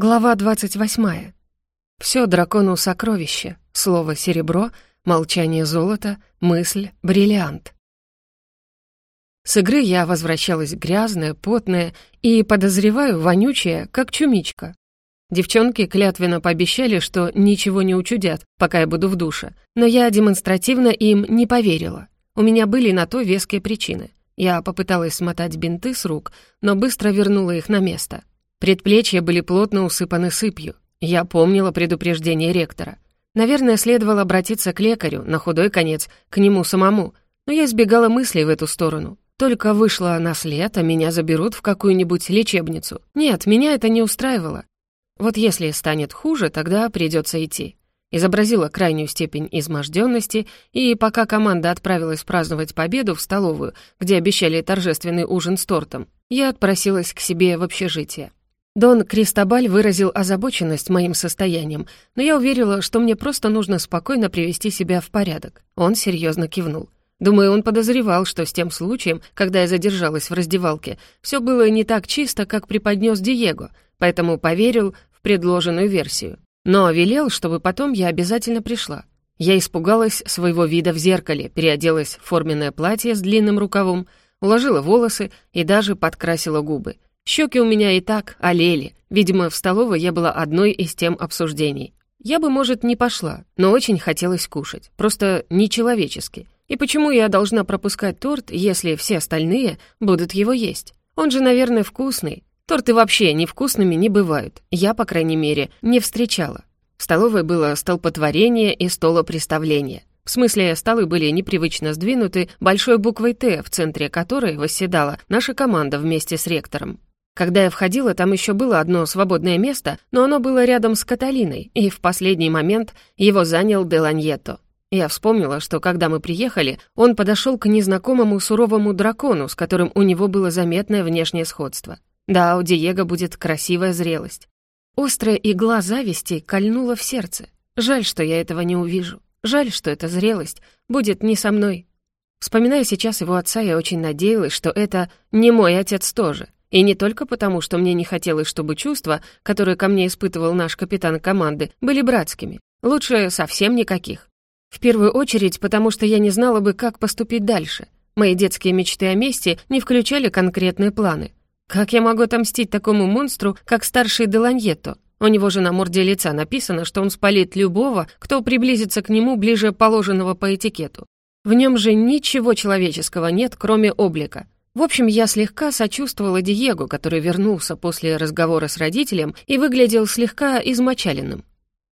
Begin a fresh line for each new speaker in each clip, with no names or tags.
Глава 28. Все дракону сокровище, слово «серебро», молчание «золото», мысль «бриллиант». С игры я возвращалась грязная, потная и, подозреваю, вонючая, как чумичка. Девчонки клятвенно пообещали, что ничего не учудят, пока я буду в душе, но я демонстративно им не поверила. У меня были на то веские причины. Я попыталась смотать бинты с рук, но быстро вернула их на место. Предплечья были плотно усыпаны сыпью. Я помнила предупреждение ректора. Наверное, следовало обратиться к лекарю, на худой конец, к нему самому, но я избегала мыслей в эту сторону. Только вышла на след, а меня заберут в какую-нибудь лечебницу. Нет, меня это не устраивало. Вот если станет хуже, тогда придется идти. Изобразила крайнюю степень изможденности, и пока команда отправилась праздновать победу в столовую, где обещали торжественный ужин с тортом, я отпросилась к себе в общежитие. Дон Кристобаль выразил озабоченность моим состоянием, но я уверила, что мне просто нужно спокойно привести себя в порядок. Он серьезно кивнул. Думаю, он подозревал, что с тем случаем, когда я задержалась в раздевалке, все было не так чисто, как преподнес Диего, поэтому поверил в предложенную версию. Но велел, чтобы потом я обязательно пришла. Я испугалась своего вида в зеркале, переоделась в форменное платье с длинным рукавом, уложила волосы и даже подкрасила губы — Щеки у меня и так олели. Видимо, в столовой я была одной из тем обсуждений. Я бы, может, не пошла, но очень хотелось кушать. Просто нечеловечески. И почему я должна пропускать торт, если все остальные будут его есть? Он же, наверное, вкусный. Торты вообще невкусными не бывают. Я, по крайней мере, не встречала. В столовой было столпотворение и столопреставление. В смысле, столы были непривычно сдвинуты большой буквой «Т», в центре которой восседала наша команда вместе с ректором. Когда я входила, там еще было одно свободное место, но оно было рядом с Каталиной, и в последний момент его занял Деланьето. Я вспомнила, что когда мы приехали, он подошел к незнакомому суровому дракону, с которым у него было заметное внешнее сходство. Да, у Диего будет красивая зрелость. Острая игла зависти кольнула в сердце. Жаль, что я этого не увижу. Жаль, что эта зрелость будет не со мной. Вспоминая сейчас его отца, я очень надеялась, что это не мой отец тоже. И не только потому, что мне не хотелось, чтобы чувства, которые ко мне испытывал наш капитан команды, были братскими. Лучше совсем никаких. В первую очередь, потому что я не знала бы, как поступить дальше. Мои детские мечты о мести не включали конкретные планы. Как я могу отомстить такому монстру, как старший Деланьетто? У него же на морде лица написано, что он спалит любого, кто приблизится к нему ближе положенного по этикету. В нем же ничего человеческого нет, кроме облика. В общем, я слегка сочувствовала Диего, который вернулся после разговора с родителем и выглядел слегка измочаленным.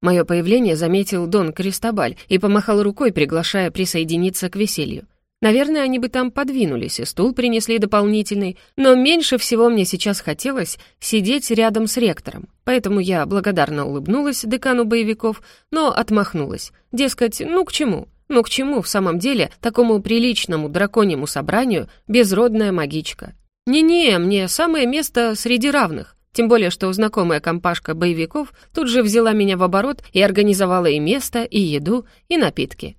Мое появление заметил Дон Кристобаль и помахал рукой, приглашая присоединиться к веселью. Наверное, они бы там подвинулись, и стул принесли дополнительный, но меньше всего мне сейчас хотелось сидеть рядом с ректором, поэтому я благодарно улыбнулась декану боевиков, но отмахнулась. Дескать, ну к чему? Ну к чему в самом деле такому приличному драконьему собранию безродная магичка? Не-не, мне самое место среди равных. Тем более, что знакомая компашка боевиков тут же взяла меня в оборот и организовала и место, и еду, и напитки.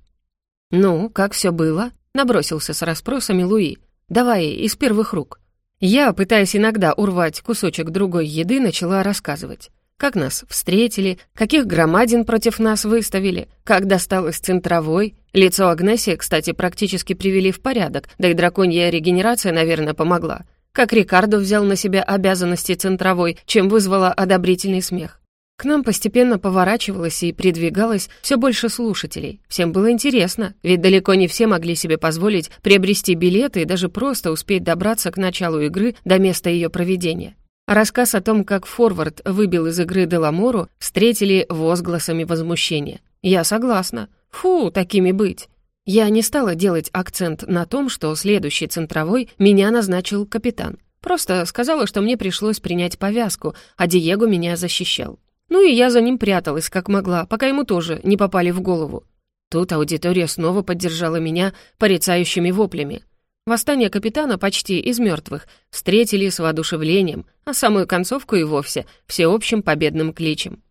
«Ну, как все было?» — набросился с расспросами Луи. «Давай из первых рук». Я, пытаясь иногда урвать кусочек другой еды, начала рассказывать как нас встретили, каких громадин против нас выставили, как досталось центровой. Лицо Агнесии, кстати, практически привели в порядок, да и драконья регенерация, наверное, помогла. Как Рикардо взял на себя обязанности центровой, чем вызвало одобрительный смех. К нам постепенно поворачивалось и придвигалось все больше слушателей. Всем было интересно, ведь далеко не все могли себе позволить приобрести билеты и даже просто успеть добраться к началу игры до места ее проведения. Рассказ о том, как форвард выбил из игры Деламору, встретили возгласами возмущения. Я согласна. Фу, такими быть. Я не стала делать акцент на том, что следующий центровой меня назначил капитан. Просто сказала, что мне пришлось принять повязку, а Диего меня защищал. Ну и я за ним пряталась, как могла, пока ему тоже не попали в голову. Тут аудитория снова поддержала меня порицающими воплями. Восстание капитана почти из мертвых встретили с воодушевлением, а самую концовку и вовсе всеобщим победным кличем.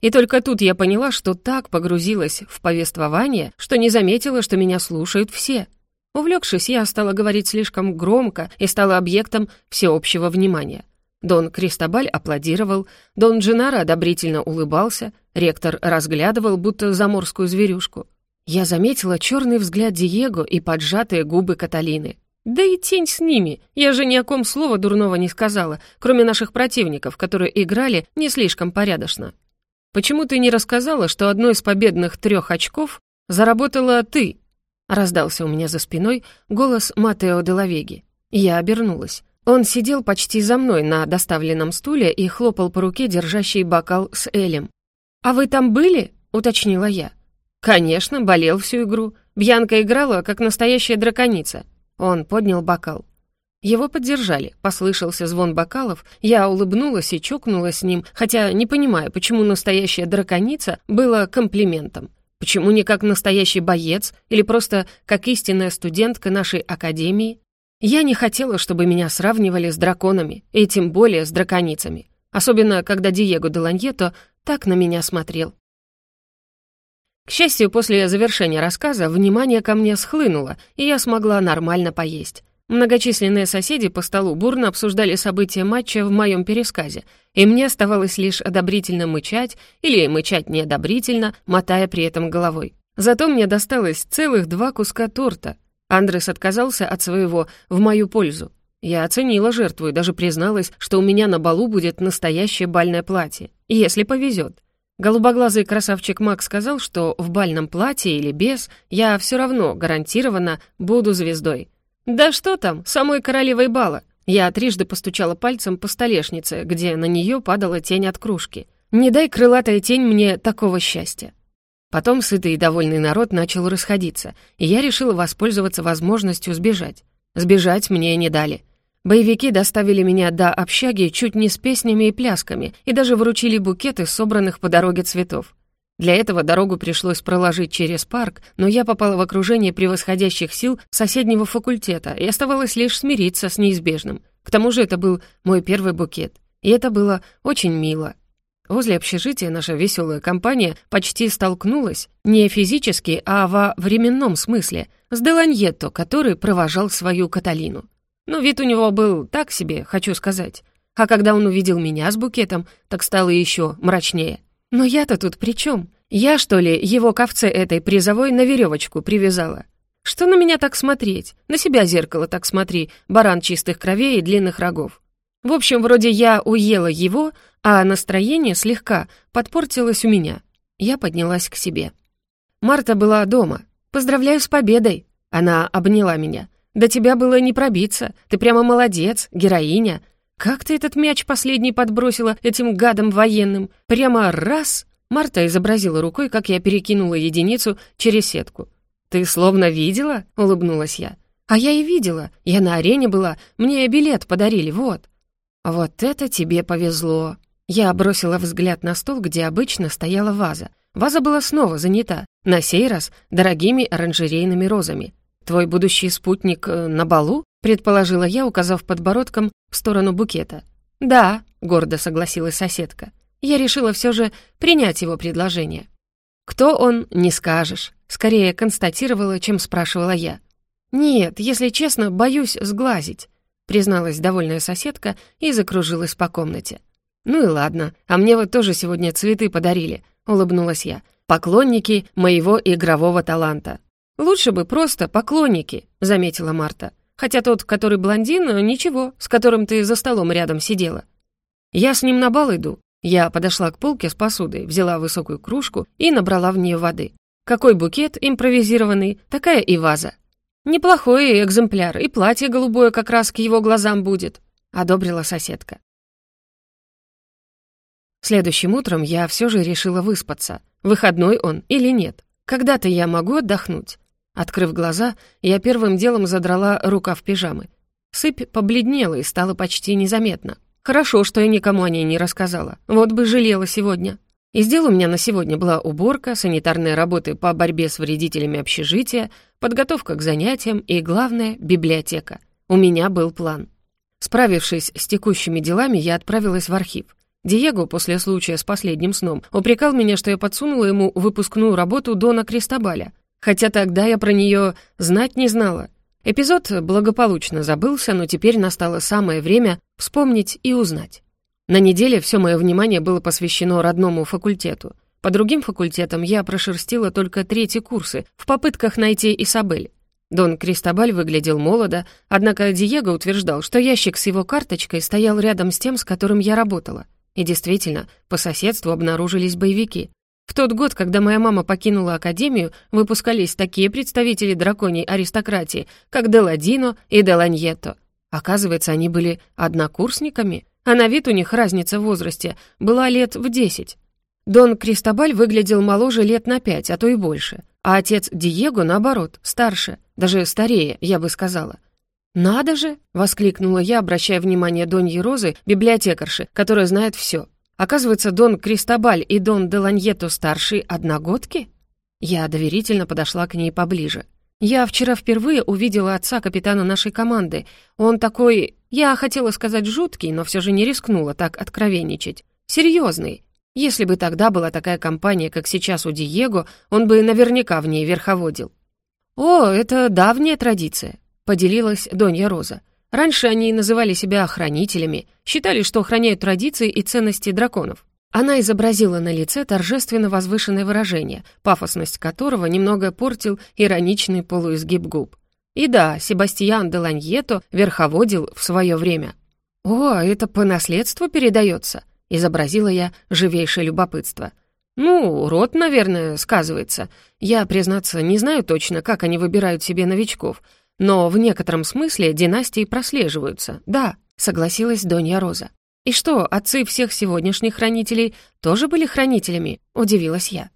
И только тут я поняла, что так погрузилась в повествование, что не заметила, что меня слушают все. Увлекшись, я стала говорить слишком громко и стала объектом всеобщего внимания. Дон Кристобаль аплодировал, Дон Дженаро одобрительно улыбался, ректор разглядывал, будто заморскую зверюшку. Я заметила черный взгляд Диего и поджатые губы Каталины. Да и тень с ними. Я же ни о ком слова дурного не сказала, кроме наших противников, которые играли не слишком порядочно. Почему ты не рассказала, что одно из победных трех очков заработала ты? Раздался у меня за спиной голос Матео де Лавеги. Я обернулась. Он сидел почти за мной на доставленном стуле и хлопал по руке, держащий бокал с Элем. «А вы там были?» — уточнила я. «Конечно, болел всю игру. Бьянка играла, как настоящая драконица. Он поднял бокал. Его поддержали, послышался звон бокалов, я улыбнулась и чокнулась с ним, хотя не понимаю, почему настоящая драконица была комплиментом. Почему не как настоящий боец или просто как истинная студентка нашей академии? Я не хотела, чтобы меня сравнивали с драконами, и тем более с драконицами. Особенно, когда Диего де Ланьето так на меня смотрел. К счастью, после завершения рассказа внимание ко мне схлынуло, и я смогла нормально поесть. Многочисленные соседи по столу бурно обсуждали события матча в моем пересказе, и мне оставалось лишь одобрительно мычать или мычать неодобрительно, мотая при этом головой. Зато мне досталось целых два куска торта. Андрес отказался от своего в мою пользу. Я оценила жертву и даже призналась, что у меня на балу будет настоящее бальное платье, если повезет. Голубоглазый красавчик Макс сказал, что в бальном платье или без я все равно гарантированно буду звездой. Да что там, самой королевой бала. Я трижды постучала пальцем по столешнице, где на нее падала тень от кружки. Не дай крылатая тень мне такого счастья. Потом сытый и довольный народ начал расходиться, и я решила воспользоваться возможностью сбежать. Сбежать мне не дали. Боевики доставили меня до общаги чуть не с песнями и плясками и даже вручили букеты собранных по дороге цветов. Для этого дорогу пришлось проложить через парк, но я попала в окружение превосходящих сил соседнего факультета и оставалось лишь смириться с неизбежным. К тому же это был мой первый букет. И это было очень мило. Возле общежития наша веселая компания почти столкнулась не физически, а во временном смысле с Деланьетто, который провожал свою Каталину. Но вид у него был так себе, хочу сказать. А когда он увидел меня с букетом, так стало еще мрачнее. Но я-то тут при чем? Я, что ли, его ковце этой призовой на веревочку привязала? Что на меня так смотреть? На себя зеркало так смотри, баран чистых кровей и длинных рогов. В общем, вроде я уела его, а настроение слегка подпортилось у меня. Я поднялась к себе. Марта была дома. «Поздравляю с победой!» Она обняла меня. До тебя было не пробиться. Ты прямо молодец, героиня. Как ты этот мяч последний подбросила этим гадом военным? Прямо раз!» Марта изобразила рукой, как я перекинула единицу через сетку. «Ты словно видела?» — улыбнулась я. «А я и видела. Я на арене была. Мне билет подарили, вот». «Вот это тебе повезло». Я бросила взгляд на стол, где обычно стояла ваза. Ваза была снова занята, на сей раз дорогими оранжерейными розами. «Твой будущий спутник э, на балу?» — предположила я, указав подбородком в сторону букета. «Да», — гордо согласилась соседка. Я решила все же принять его предложение. «Кто он, не скажешь», — скорее констатировала, чем спрашивала я. «Нет, если честно, боюсь сглазить», — призналась довольная соседка и закружилась по комнате. «Ну и ладно, а мне вот тоже сегодня цветы подарили», — улыбнулась я. «Поклонники моего игрового таланта. «Лучше бы просто поклонники», — заметила Марта. «Хотя тот, который блондин, ничего, с которым ты за столом рядом сидела». «Я с ним на бал иду». Я подошла к полке с посудой, взяла высокую кружку и набрала в нее воды. Какой букет импровизированный, такая и ваза. «Неплохой экземпляр, и платье голубое как раз к его глазам будет», — одобрила соседка. Следующим утром я все же решила выспаться. Выходной он или нет. Когда-то я могу отдохнуть. Открыв глаза, я первым делом задрала рукав пижамы. Сыпь побледнела и стала почти незаметна. Хорошо, что я никому о ней не рассказала. Вот бы жалела сегодня. Из дел у меня на сегодня была уборка, санитарные работы по борьбе с вредителями общежития, подготовка к занятиям и, главное, библиотека. У меня был план. Справившись с текущими делами, я отправилась в архив. Диего после случая с последним сном упрекал меня, что я подсунула ему выпускную работу Дона Кристобаля — Хотя тогда я про нее знать не знала. Эпизод благополучно забылся, но теперь настало самое время вспомнить и узнать. На неделе все мое внимание было посвящено родному факультету. По другим факультетам я прошерстила только третьи курсы в попытках найти Исабель. Дон Кристобаль выглядел молодо, однако Диего утверждал, что ящик с его карточкой стоял рядом с тем, с которым я работала. И действительно, по соседству обнаружились боевики. В тот год, когда моя мама покинула академию, выпускались такие представители драконьей аристократии, как Деладино и Деланьето. Оказывается, они были однокурсниками, а на вид у них разница в возрасте была лет в десять. Дон Кристобаль выглядел моложе лет на пять, а то и больше. А отец Диего, наоборот, старше, даже старее, я бы сказала. «Надо же!» — воскликнула я, обращая внимание Доньи Розы, библиотекарши, которая знает все. Оказывается, Дон Кристобаль и Дон Деланьето-старший одногодки? Я доверительно подошла к ней поближе. Я вчера впервые увидела отца капитана нашей команды. Он такой... Я хотела сказать жуткий, но все же не рискнула так откровенничать. Серьезный. Если бы тогда была такая компания, как сейчас у Диего, он бы наверняка в ней верховодил. «О, это давняя традиция», — поделилась Донья Роза. Раньше они называли себя охранителями, считали, что охраняют традиции и ценности драконов. Она изобразила на лице торжественно возвышенное выражение, пафосность которого немного портил ироничный полуизгиб губ. И да, Себастьян де Ланьето верховодил в свое время. «О, это по наследству передается», — изобразила я живейшее любопытство. «Ну, род, наверное, сказывается. Я, признаться, не знаю точно, как они выбирают себе новичков, но в некотором смысле династии прослеживаются, да», — согласилась Донья Роза. «И что, отцы всех сегодняшних хранителей тоже были хранителями?» — удивилась я.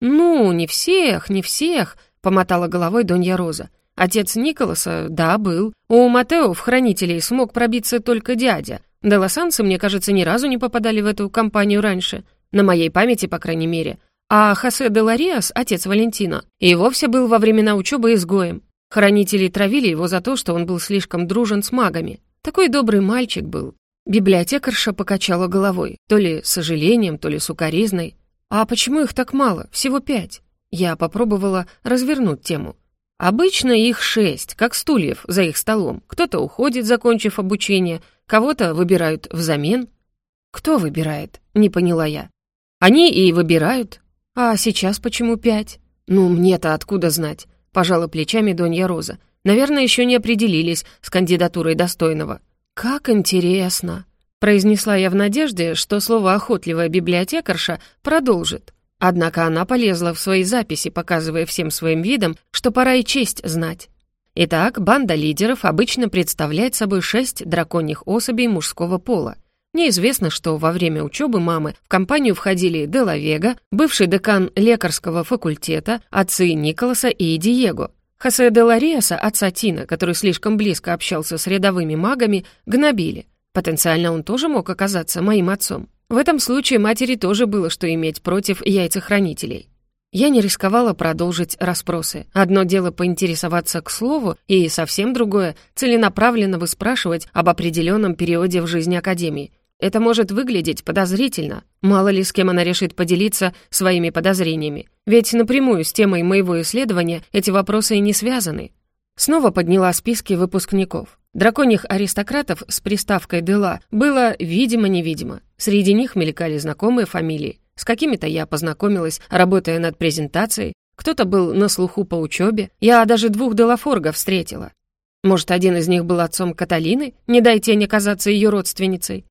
«Ну, не всех, не всех», — помотала головой Донья Роза. «Отец Николаса, да, был. У Матео в хранителей смог пробиться только дядя. Делосанцы, мне кажется, ни разу не попадали в эту компанию раньше. На моей памяти, по крайней мере. А Хосе де Лариас, отец Валентина, и вовсе был во времена учебы изгоем. Хранители травили его за то, что он был слишком дружен с магами. Такой добрый мальчик был. Библиотекарша покачала головой, то ли с сожалением, то ли с укоризной. «А почему их так мало? Всего пять?» Я попробовала развернуть тему. Обычно их шесть, как стульев за их столом. Кто-то уходит, закончив обучение, кого-то выбирают взамен. «Кто выбирает?» — не поняла я. «Они и выбирают. А сейчас почему пять?» «Ну, мне-то откуда знать? Пожала плечами Донья Роза. Наверное, еще не определились с кандидатурой достойного. Как интересно, произнесла я в надежде, что слово охотливая библиотекарша продолжит. Однако она полезла в свои записи, показывая всем своим видом, что пора и честь знать. Итак, банда лидеров обычно представляет собой шесть драконьих особей мужского пола. Неизвестно, что во время учебы мамы в компанию входили Делавега, бывший декан лекарского факультета, отцы Николаса и Диего. Хосе де Лариаса, отца Тина, который слишком близко общался с рядовыми магами, гнобили. Потенциально он тоже мог оказаться моим отцом. В этом случае матери тоже было что иметь против яйцехранителей. Я не рисковала продолжить расспросы. Одно дело поинтересоваться к слову, и совсем другое — целенаправленно выспрашивать об определенном периоде в жизни Академии, это может выглядеть подозрительно. Мало ли с кем она решит поделиться своими подозрениями. Ведь напрямую с темой моего исследования эти вопросы и не связаны. Снова подняла списки выпускников. Драконьих аристократов с приставкой «дела» было видимо-невидимо. Среди них мелькали знакомые фамилии. С какими-то я познакомилась, работая над презентацией. Кто-то был на слуху по учебе. Я даже двух Делафоргов встретила. Может, один из них был отцом Каталины? Не дайте не казаться ее родственницей.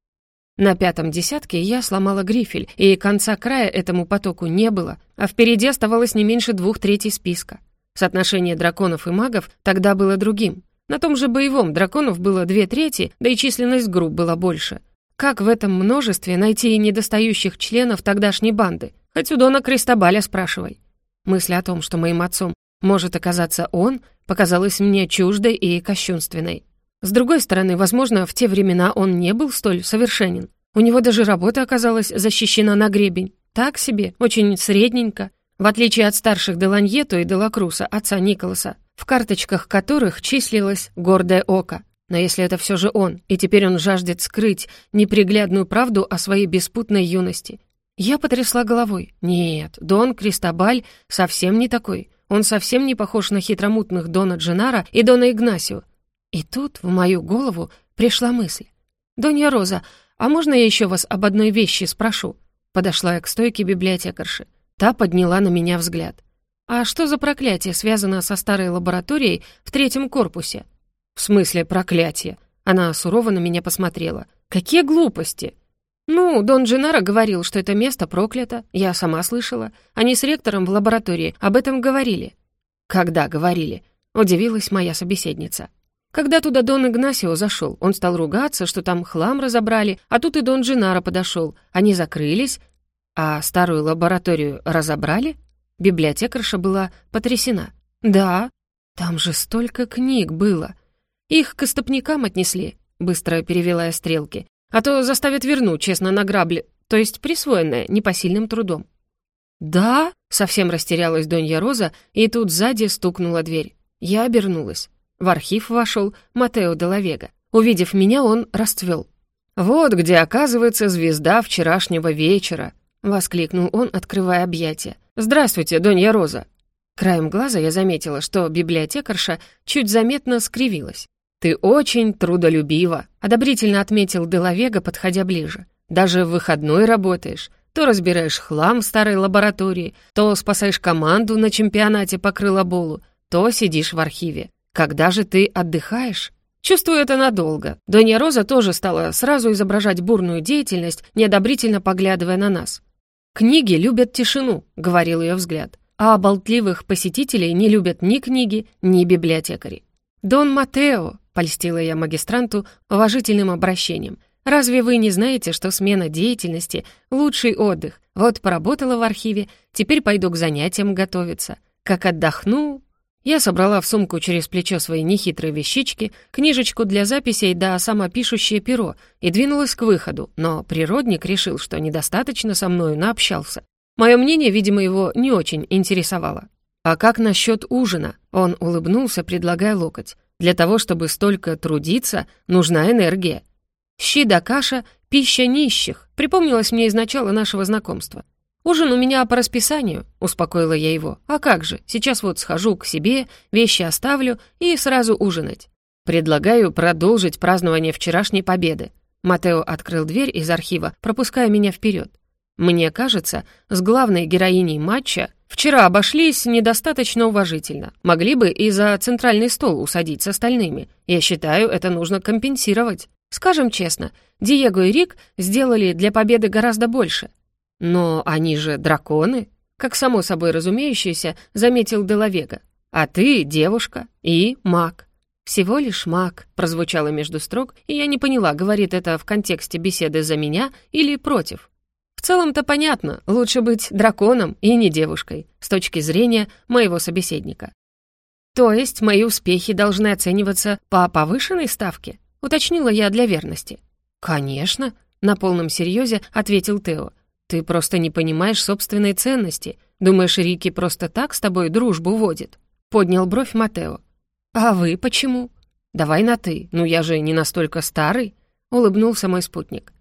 На пятом десятке я сломала грифель, и конца края этому потоку не было, а впереди оставалось не меньше двух третей списка. Соотношение драконов и магов тогда было другим. На том же боевом драконов было две трети, да и численность групп была больше. Как в этом множестве найти недостающих членов тогдашней банды? Хоть у Дона Кристобаля спрашивай. Мысль о том, что моим отцом может оказаться он, показалась мне чуждой и кощунственной. С другой стороны, возможно, в те времена он не был столь совершенен. У него даже работа оказалась защищена на гребень. Так себе, очень средненько. В отличие от старших Деланьето и Делакруса, отца Николаса, в карточках которых числилось «гордое око». Но если это все же он, и теперь он жаждет скрыть неприглядную правду о своей беспутной юности. Я потрясла головой. Нет, Дон Кристобаль совсем не такой. Он совсем не похож на хитромутных Дона Дженара и Дона Игнасио. И тут в мою голову пришла мысль. «Донья Роза, а можно я еще вас об одной вещи спрошу?» Подошла я к стойке библиотекарши. Та подняла на меня взгляд. «А что за проклятие связано со старой лабораторией в третьем корпусе?» «В смысле проклятие?» Она сурово на меня посмотрела. «Какие глупости!» «Ну, Дон Дженаро говорил, что это место проклято. Я сама слышала. Они с ректором в лаборатории об этом говорили». «Когда говорили?» — удивилась моя собеседница. Когда туда Дон Игнасио зашел, он стал ругаться, что там хлам разобрали, а тут и Дон Дженаро подошел. Они закрылись, а старую лабораторию разобрали? Библиотекарша была потрясена. «Да, там же столько книг было. Их к истопникам отнесли», — быстро перевела я стрелки. «А то заставят вернуть, честно, на грабли, то есть присвоенное непосильным трудом». «Да?» — совсем растерялась Донья Роза, и тут сзади стукнула дверь. Я обернулась. В архив вошел Матео де Лавега. Увидев меня, он расцвел. «Вот где, оказывается, звезда вчерашнего вечера», — воскликнул он, открывая объятия. «Здравствуйте, Донья Роза». Краем глаза я заметила, что библиотекарша чуть заметно скривилась. «Ты очень трудолюбива», — одобрительно отметил Делавега, подходя ближе. «Даже в выходной работаешь. То разбираешь хлам в старой лаборатории, то спасаешь команду на чемпионате по крылоболу, то сидишь в архиве. Когда же ты отдыхаешь? Чувствую это надолго. Донья Роза тоже стала сразу изображать бурную деятельность, неодобрительно поглядывая на нас. «Книги любят тишину», — говорил ее взгляд. «А болтливых посетителей не любят ни книги, ни библиотекари». «Дон Матео», — польстила я магистранту уважительным обращением, «разве вы не знаете, что смена деятельности — лучший отдых? Вот поработала в архиве, теперь пойду к занятиям готовиться. Как отдохну, я собрала в сумку через плечо свои нехитрые вещички, книжечку для записей да самопишущее перо и двинулась к выходу, но природник решил, что недостаточно со мною наобщался. Мое мнение, видимо, его не очень интересовало. «А как насчет ужина?» Он улыбнулся, предлагая локоть. «Для того, чтобы столько трудиться, нужна энергия». «Щи да каша — пища нищих», припомнилось мне из начала нашего знакомства. «Ужин у меня по расписанию», — успокоила я его. «А как же, сейчас вот схожу к себе, вещи оставлю и сразу ужинать». «Предлагаю продолжить празднование вчерашней победы». Матео открыл дверь из архива, пропуская меня вперед. «Мне кажется, с главной героиней матча вчера обошлись недостаточно уважительно. Могли бы и за центральный стол усадить с остальными. Я считаю, это нужно компенсировать. Скажем честно, Диего и Рик сделали для победы гораздо больше». «Но они же драконы», как само собой разумеющееся, заметил Делавега. «А ты девушка и маг». «Всего лишь маг», — прозвучало между строк, и я не поняла, говорит это в контексте беседы за меня или против. В целом-то понятно, лучше быть драконом и не девушкой, с точки зрения моего собеседника. То есть мои успехи должны оцениваться по повышенной ставке, уточнила я для верности. Конечно, на полном серьезе ответил Тео. Ты просто не понимаешь собственной ценности. Думаешь, Рики просто так с тобой дружбу водит?» Поднял бровь Матео. «А вы почему?» «Давай на «ты», ну я же не настолько старый», — улыбнулся мой спутник.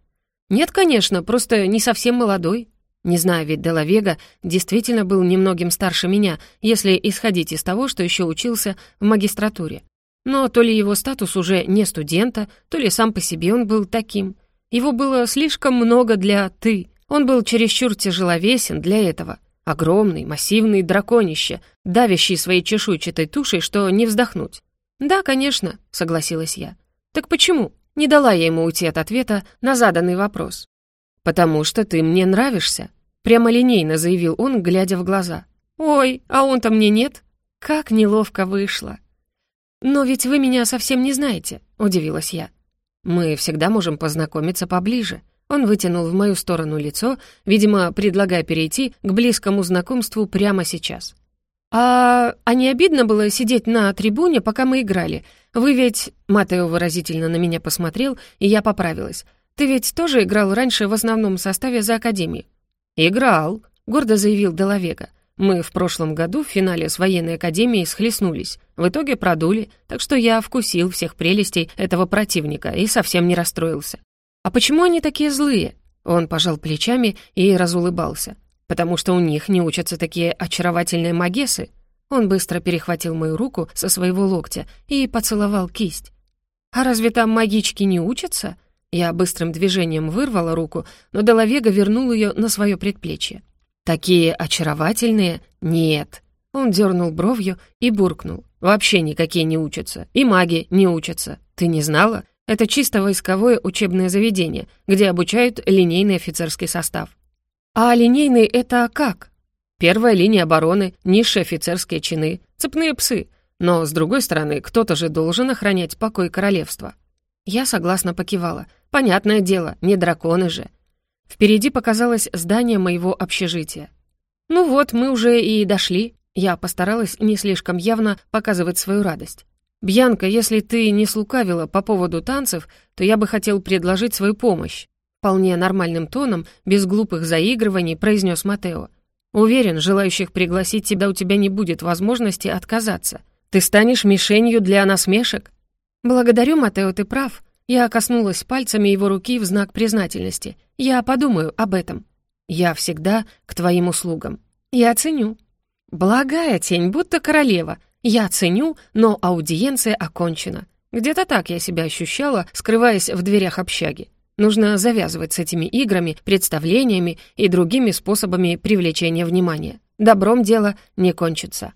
«Нет, конечно, просто не совсем молодой. Не знаю, ведь Делавега действительно был немногим старше меня, если исходить из того, что еще учился в магистратуре. Но то ли его статус уже не студента, то ли сам по себе он был таким. Его было слишком много для «ты», он был чересчур тяжеловесен для этого. Огромный, массивный драконище, давящий своей чешуйчатой тушей, что не вздохнуть. «Да, конечно», — согласилась я. «Так почему?» — не дала я ему уйти от ответа на заданный вопрос. «Потому что ты мне нравишься», — прямолинейно заявил он, глядя в глаза. «Ой, а он-то мне нет?» Как неловко вышло. «Но ведь вы меня совсем не знаете», — удивилась я. «Мы всегда можем познакомиться поближе», он вытянул в мою сторону лицо, видимо, предлагая перейти к близкому знакомству прямо сейчас. «А, а не обидно было сидеть на трибуне, пока мы играли? Вы ведь...» Матео выразительно на меня посмотрел, и я поправилась. «Ты ведь тоже играл раньше в основном составе за Академию?» «Играл», — гордо заявил Делавега. «Мы в прошлом году в финале с военной академией схлестнулись. В итоге продули, так что я вкусил всех прелестей этого противника и совсем не расстроился. «А почему они такие злые?» Он пожал плечами и разулыбался. «Потому что у них не учатся такие очаровательные магесы». Он быстро перехватил мою руку со своего локтя и поцеловал кисть. «А разве там магички не учатся?» Я быстрым движением вырвала руку, но Делавега вернул ее на свое предплечье. «Такие очаровательные? Нет!» Он дернул бровью и буркнул. «Вообще никакие не учатся. И маги не учатся. Ты не знала? Это чисто войсковое учебное заведение, где обучают линейный офицерский состав». «А линейный — это как?» «Первая линия обороны, низшие офицерские чины, цепные псы. Но, с другой стороны, кто-то же должен охранять покой королевства». Я согласно покивала. «Понятное дело, не драконы же». Впереди показалось здание моего общежития. «Ну вот, мы уже и дошли». Я постаралась не слишком явно показывать свою радость. «Бьянка, если ты не слукавила по поводу танцев, то я бы хотел предложить свою помощь». Вполне нормальным тоном, без глупых заигрываний, произнес Матео. «Уверен, желающих пригласить тебя у тебя не будет возможности отказаться. Ты станешь мишенью для насмешек?» «Благодарю, Матео, ты прав». Я коснулась пальцами его руки в знак признательности. «Я подумаю об этом». «Я всегда к твоим услугам». «Я ценю». «Благая тень, будто королева. Я ценю, но аудиенция окончена». Где-то так я себя ощущала, скрываясь в дверях общаги. Нужно завязывать с этими играми, представлениями и другими способами привлечения внимания. Добром дело не кончится.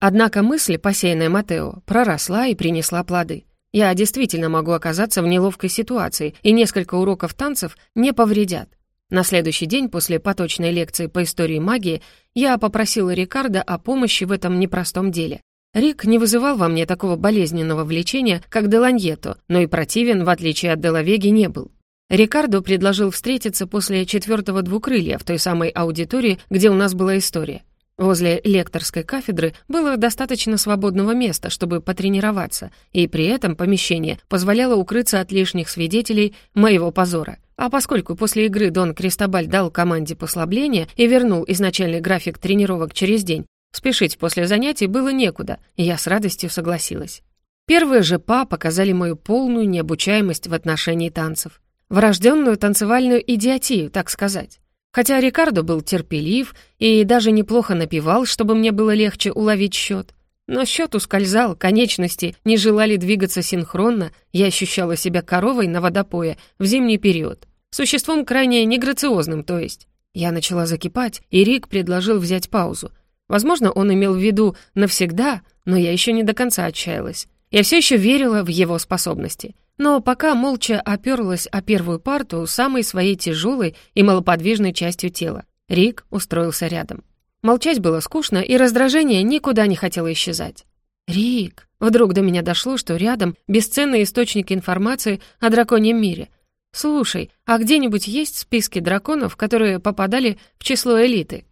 Однако мысль, посеянная Матео, проросла и принесла плоды. Я действительно могу оказаться в неловкой ситуации, и несколько уроков танцев не повредят. На следующий день после поточной лекции по истории магии я попросила Рикардо о помощи в этом непростом деле. Рик не вызывал во мне такого болезненного влечения, как Деланьето, но и противен, в отличие от Делавеги, не был. Рикардо предложил встретиться после четвертого двукрылья в той самой аудитории, где у нас была история. Возле лекторской кафедры было достаточно свободного места, чтобы потренироваться, и при этом помещение позволяло укрыться от лишних свидетелей моего позора. А поскольку после игры Дон Кристобаль дал команде послабление и вернул изначальный график тренировок через день, спешить после занятий было некуда, и я с радостью согласилась. Первые же па показали мою полную необучаемость в отношении танцев. Врожденную танцевальную идиотию, так сказать. Хотя Рикардо был терпелив и даже неплохо напевал, чтобы мне было легче уловить счет. Но счет ускользал, конечности не желали двигаться синхронно, я ощущала себя коровой на водопое в зимний период. Существом крайне неграциозным, то есть. Я начала закипать, и Рик предложил взять паузу. Возможно, он имел в виду навсегда, но я еще не до конца отчаялась. Я все еще верила в его способности — но пока молча оперлась о первую парту самой своей тяжелой и малоподвижной частью тела. Рик устроился рядом. Молчать было скучно, и раздражение никуда не хотело исчезать. «Рик!» Вдруг до меня дошло, что рядом бесценный источник информации о драконьем мире. «Слушай, а где-нибудь есть списки драконов, которые попадали в число элиты?»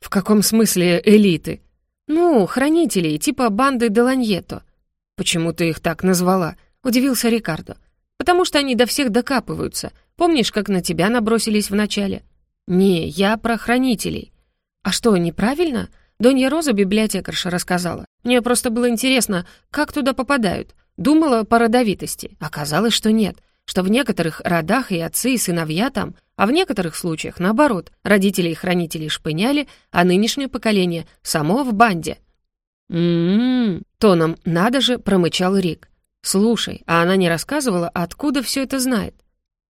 «В каком смысле элиты?» «Ну, хранителей, типа банды Деланьето». «Почему ты их так назвала?» удивился Рикардо. «Потому что они до всех докапываются. Помнишь, как на тебя набросились вначале?» «Не, я про хранителей». «А что, неправильно?» Донья Роза, библиотекарша, рассказала. Мне просто было интересно, как туда попадают. Думала по родовитости. Оказалось, что нет. Что в некоторых родах и отцы, и сыновья там, а в некоторых случаях, наоборот, родители и хранители шпыняли, а нынешнее поколение само в банде. «М-м-м», тоном «надо же», промычал Рик. «Слушай, а она не рассказывала, откуда все это знает?»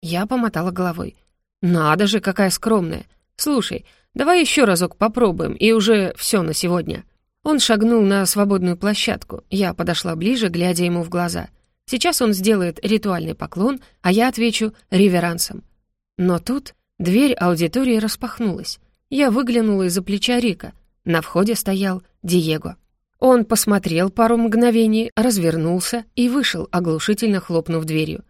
Я помотала головой. «Надо же, какая скромная! Слушай, давай еще разок попробуем, и уже все на сегодня». Он шагнул на свободную площадку. Я подошла ближе, глядя ему в глаза. Сейчас он сделает ритуальный поклон, а я отвечу реверансом. Но тут дверь аудитории распахнулась. Я выглянула из-за плеча Рика. На входе стоял Диего. Он посмотрел пару мгновений, развернулся и вышел, оглушительно хлопнув дверью.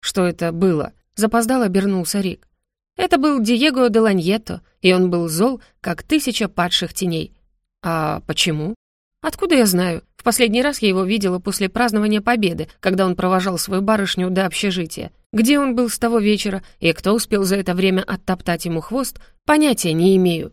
«Что это было?» — запоздал обернулся Рик. Это был Диего де Ланьето, и он был зол, как тысяча падших теней. А почему? Откуда я знаю? В последний раз я его видела после празднования Победы, когда он провожал свою барышню до общежития. Где он был с того вечера, и кто успел за это время оттоптать ему хвост, понятия не имею.